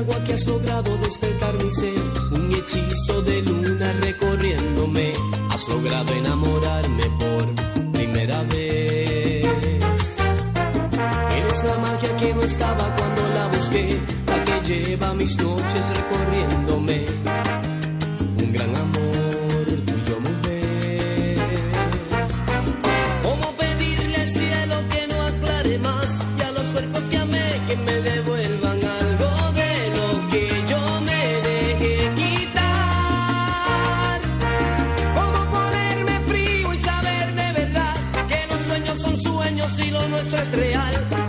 Agua que has logrado despertar mi ser, un hechizo de luna recorriéndome. Has logrado enamorarme por primera vez. Eres la magia que no estaba cuando la busqué, la que lleva mis noches recorriéndome. Nuestro es real?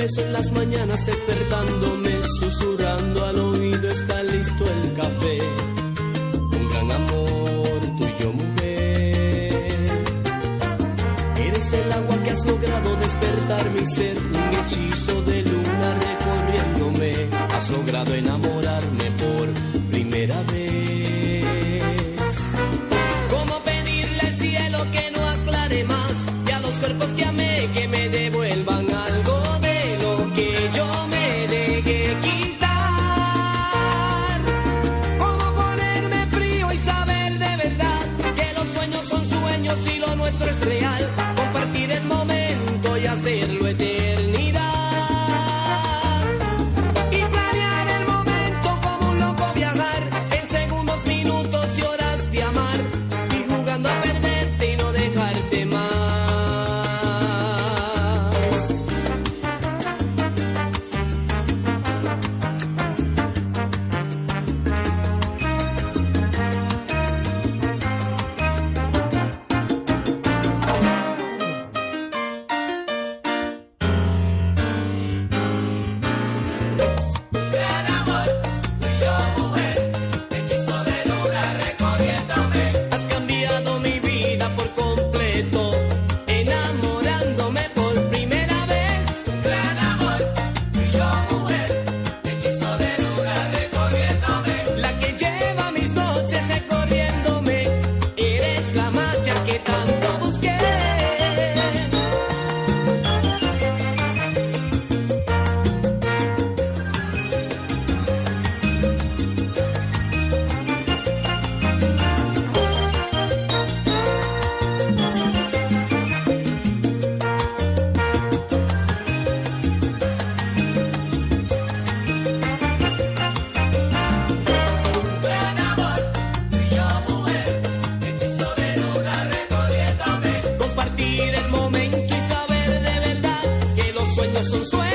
Beso en las mañanas despertándome, susurrando al oído está listo el café. Un gran amor tuyo, mujer. Eres el agua que has logrado despertar mi ser, un hechizo de son sueños.